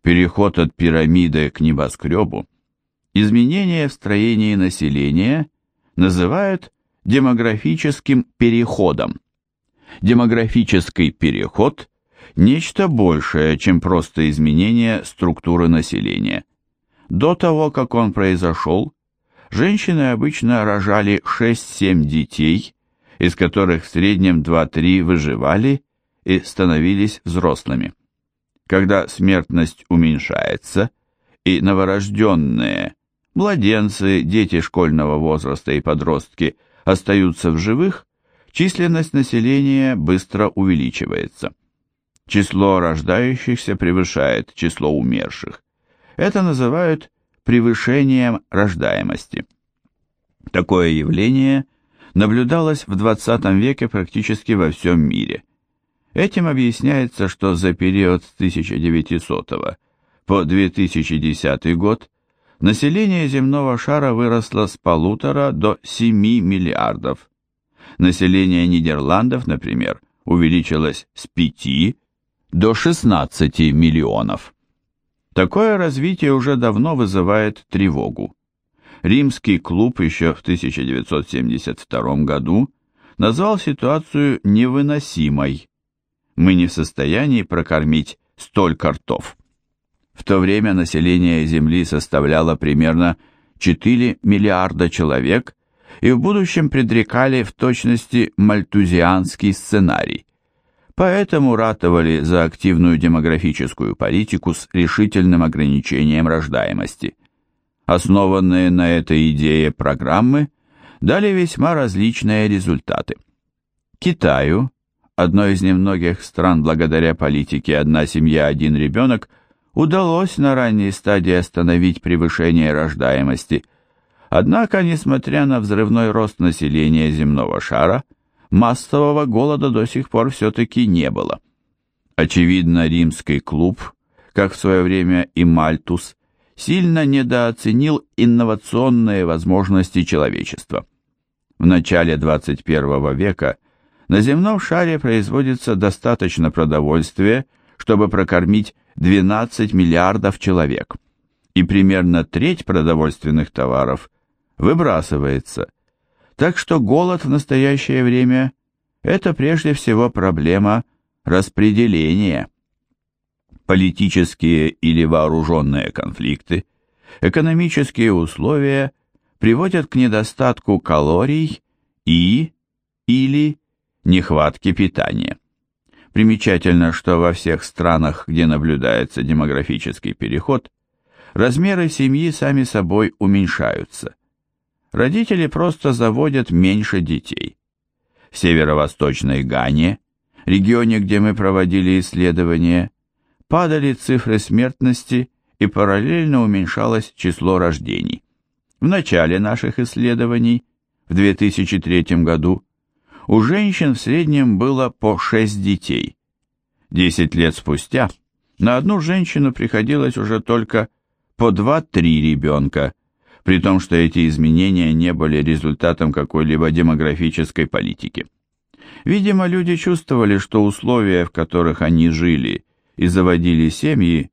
переход от пирамиды к небоскребу, изменения в строении населения называют демографическим переходом. Демографический переход – нечто большее, чем просто изменение структуры населения. До того, как он произошел, женщины обычно рожали 6-7 детей, из которых в среднем 2-3 выживали и становились взрослыми. Когда смертность уменьшается, и новорожденные, младенцы, дети школьного возраста и подростки остаются в живых, численность населения быстро увеличивается. Число рождающихся превышает число умерших. Это называют превышением рождаемости. Такое явление наблюдалось в 20 веке практически во всем мире. Этим объясняется, что за период с 1900 по 2010 год население земного шара выросло с полутора до 7 миллиардов. Население Нидерландов, например, увеличилось с 5 до 16 миллионов. Такое развитие уже давно вызывает тревогу. Римский клуб еще в 1972 году назвал ситуацию невыносимой. Мы не в состоянии прокормить столько ртов. В то время население Земли составляло примерно 4 миллиарда человек, и в будущем предрекали в точности мальтузианский сценарий поэтому ратовали за активную демографическую политику с решительным ограничением рождаемости. Основанные на этой идее программы дали весьма различные результаты. Китаю, одной из немногих стран благодаря политике «одна семья, один ребенок», удалось на ранней стадии остановить превышение рождаемости. Однако, несмотря на взрывной рост населения земного шара, массового голода до сих пор все-таки не было. Очевидно, римский клуб, как в свое время и Мальтус, сильно недооценил инновационные возможности человечества. В начале 21 века на земном шаре производится достаточно продовольствия, чтобы прокормить 12 миллиардов человек, и примерно треть продовольственных товаров выбрасывается – так что голод в настоящее время – это прежде всего проблема распределения. Политические или вооруженные конфликты, экономические условия приводят к недостатку калорий и или нехватке питания. Примечательно, что во всех странах, где наблюдается демографический переход, размеры семьи сами собой уменьшаются родители просто заводят меньше детей. В северо-восточной Гане, регионе, где мы проводили исследования, падали цифры смертности и параллельно уменьшалось число рождений. В начале наших исследований, в 2003 году, у женщин в среднем было по 6 детей. 10 лет спустя на одну женщину приходилось уже только по 2-3 ребенка, при том, что эти изменения не были результатом какой-либо демографической политики. Видимо, люди чувствовали, что условия, в которых они жили и заводили семьи,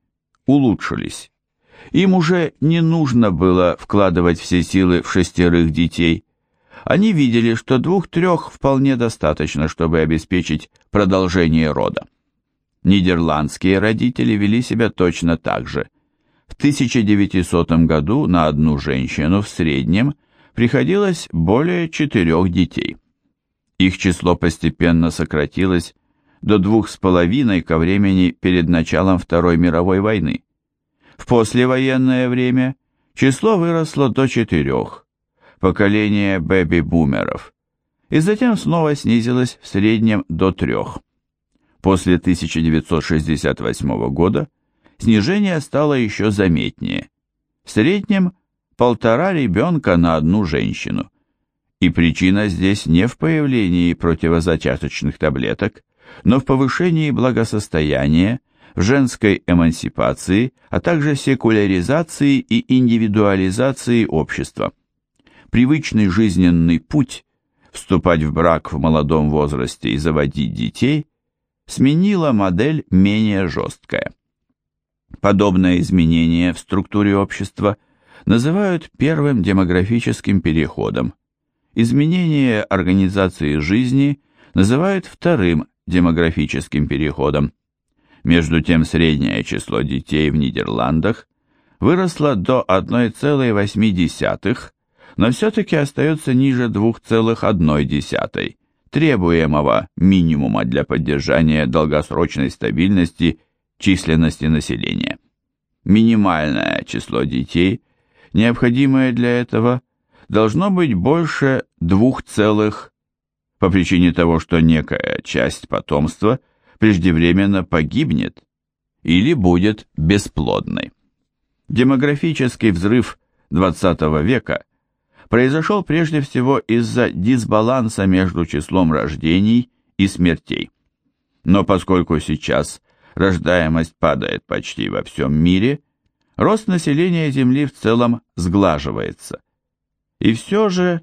улучшились. Им уже не нужно было вкладывать все силы в шестерых детей. Они видели, что двух-трех вполне достаточно, чтобы обеспечить продолжение рода. Нидерландские родители вели себя точно так же. В 1900 году на одну женщину в среднем приходилось более четырех детей. Их число постепенно сократилось до двух с половиной ко времени перед началом Второй мировой войны. В послевоенное время число выросло до четырех, поколение бэби-бумеров, и затем снова снизилось в среднем до трех. После 1968 года снижение стало еще заметнее. В среднем полтора ребенка на одну женщину. И причина здесь не в появлении противозачаточных таблеток, но в повышении благосостояния, в женской эмансипации, а также секуляризации и индивидуализации общества. Привычный жизненный путь вступать в брак в молодом возрасте и заводить детей сменила модель менее жесткая. Подобное изменение в структуре общества называют первым демографическим переходом. Изменение организации жизни называют вторым демографическим переходом. Между тем среднее число детей в Нидерландах выросло до 1,8, но все-таки остается ниже 2,1, требуемого минимума для поддержания долгосрочной стабильности численности населения. Минимальное число детей, необходимое для этого, должно быть больше двух целых по причине того, что некая часть потомства преждевременно погибнет или будет бесплодной. Демографический взрыв XX века произошел прежде всего из-за дисбаланса между числом рождений и смертей. Но поскольку сейчас рождаемость падает почти во всем мире, рост населения Земли в целом сглаживается. И все же,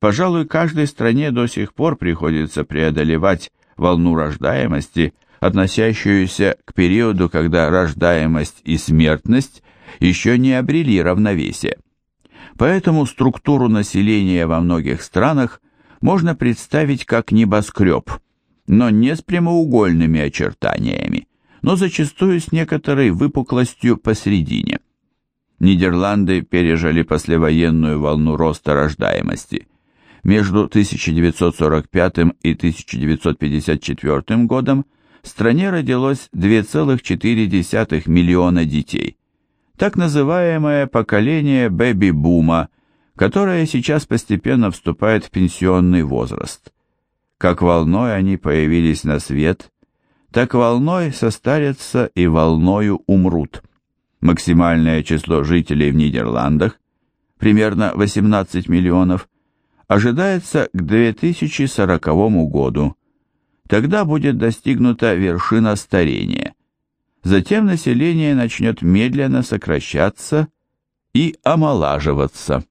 пожалуй, каждой стране до сих пор приходится преодолевать волну рождаемости, относящуюся к периоду, когда рождаемость и смертность еще не обрели равновесие. Поэтому структуру населения во многих странах можно представить как небоскреб, но не с прямоугольными очертаниями, но зачастую с некоторой выпуклостью посередине. Нидерланды пережили послевоенную волну роста рождаемости. Между 1945 и 1954 годом в стране родилось 2,4 миллиона детей. Так называемое поколение бэби-бума, которое сейчас постепенно вступает в пенсионный возраст. Как волной они появились на свет, так волной состарятся и волною умрут. Максимальное число жителей в Нидерландах, примерно 18 миллионов, ожидается к 2040 году. Тогда будет достигнута вершина старения. Затем население начнет медленно сокращаться и омолаживаться.